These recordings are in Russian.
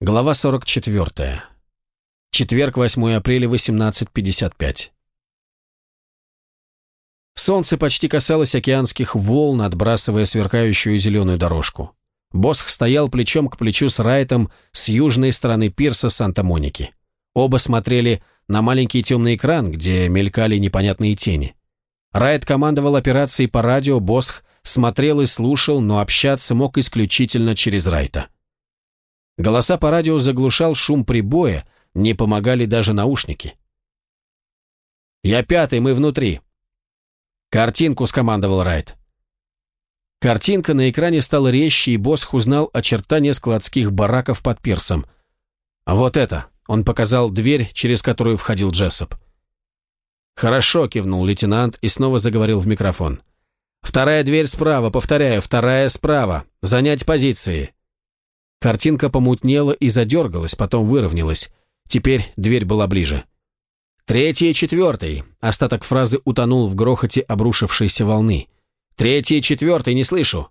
Глава 44. Четверг, 8 апреля, 18.55. Солнце почти касалось океанских волн, отбрасывая сверкающую зеленую дорожку. Босх стоял плечом к плечу с Райтом с южной стороны пирса Санта-Моники. Оба смотрели на маленький темный экран, где мелькали непонятные тени. Райт командовал операцией по радио, Босх смотрел и слушал, но общаться мог исключительно через Райта. Голоса по радио заглушал шум прибоя, не помогали даже наушники. «Я пятый, мы внутри». «Картинку», — скомандовал Райт. Картинка на экране стала резче, и Босх узнал очертания складских бараков под пирсом. «А вот это!» — он показал дверь, через которую входил Джессоп. «Хорошо», — кивнул лейтенант и снова заговорил в микрофон. «Вторая дверь справа, повторяю, вторая справа. Занять позиции. Картинка помутнела и задергалась, потом выровнялась. Теперь дверь была ближе. Третий четвертый. Остаток фразы утонул в грохоте обрушившейся волны. Третий четвертый, не слышу.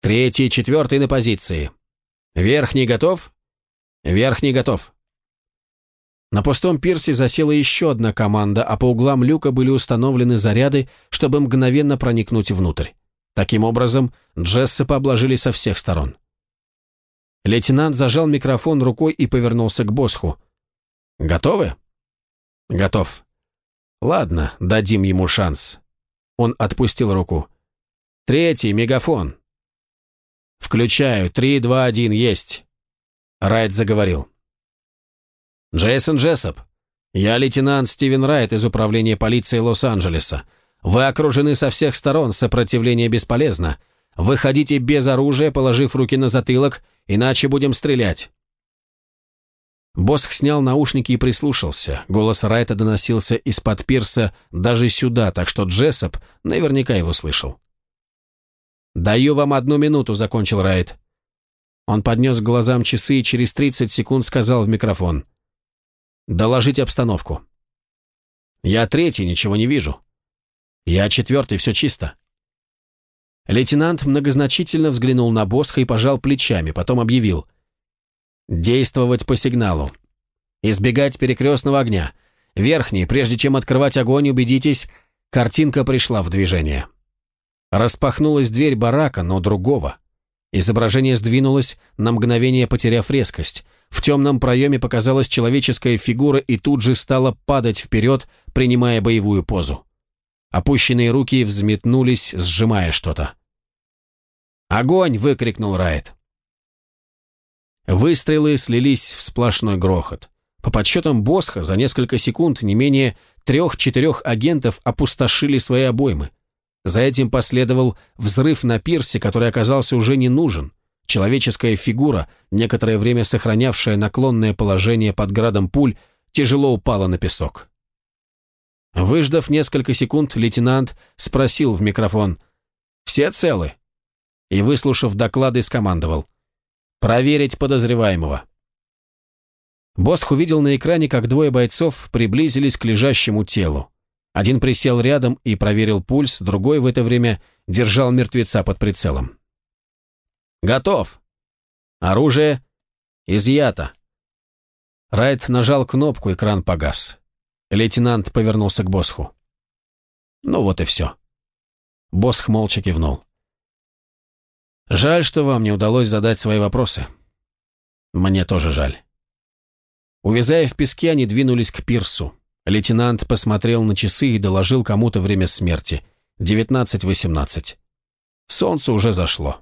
Третий четвертый на позиции. Верхний готов? Верхний готов. На пустом пирсе засела еще одна команда, а по углам люка были установлены заряды, чтобы мгновенно проникнуть внутрь. Таким образом, Джессопа обложили со всех сторон. Лейтенант зажал микрофон рукой и повернулся к Босху. «Готовы?» «Готов». «Ладно, дадим ему шанс». Он отпустил руку. «Третий, мегафон». «Включаю. Три, два, один, есть». Райт заговорил. «Джейсон Джессоп, я лейтенант Стивен Райт из Управления полиции Лос-Анджелеса. Вы окружены со всех сторон, сопротивление бесполезно. Выходите без оружия, положив руки на затылок, иначе будем стрелять. Босх снял наушники и прислушался. Голос Райта доносился из-под пирса даже сюда, так что Джессоп наверняка его слышал. «Даю вам одну минуту», — закончил Райт. Он поднес к глазам часы и через 30 секунд сказал в микрофон. «Доложить обстановку». «Я третий, ничего не вижу». «Я четвертый, все чисто». Лейтенант многозначительно взглянул на Босха и пожал плечами, потом объявил. «Действовать по сигналу. Избегать перекрестного огня. Верхний, прежде чем открывать огонь, убедитесь, картинка пришла в движение». Распахнулась дверь барака, но другого. Изображение сдвинулось, на мгновение потеряв резкость. В темном проеме показалась человеческая фигура и тут же стала падать вперед, принимая боевую позу. Опущенные руки взметнулись, сжимая что-то. «Огонь!» — выкрикнул Райт. Выстрелы слились в сплошной грохот. По подсчетам Босха, за несколько секунд не менее трех-четырех агентов опустошили свои обоймы. За этим последовал взрыв на пирсе, который оказался уже не нужен. Человеческая фигура, некоторое время сохранявшая наклонное положение под градом пуль, тяжело упала на песок. Выждав несколько секунд, лейтенант спросил в микрофон «Все целы?» И, выслушав доклады, скомандовал «Проверить подозреваемого». Босх увидел на экране, как двое бойцов приблизились к лежащему телу. Один присел рядом и проверил пульс, другой в это время держал мертвеца под прицелом. «Готов! Оружие изъято!» Райт нажал кнопку, экран погас. Лейтенант повернулся к Босху. «Ну вот и все». Босх молча кивнул. Жаль, что вам не удалось задать свои вопросы. Мне тоже жаль. Увязая в песке, они двинулись к пирсу. Лейтенант посмотрел на часы и доложил кому-то время смерти. 19.18. Солнце уже зашло.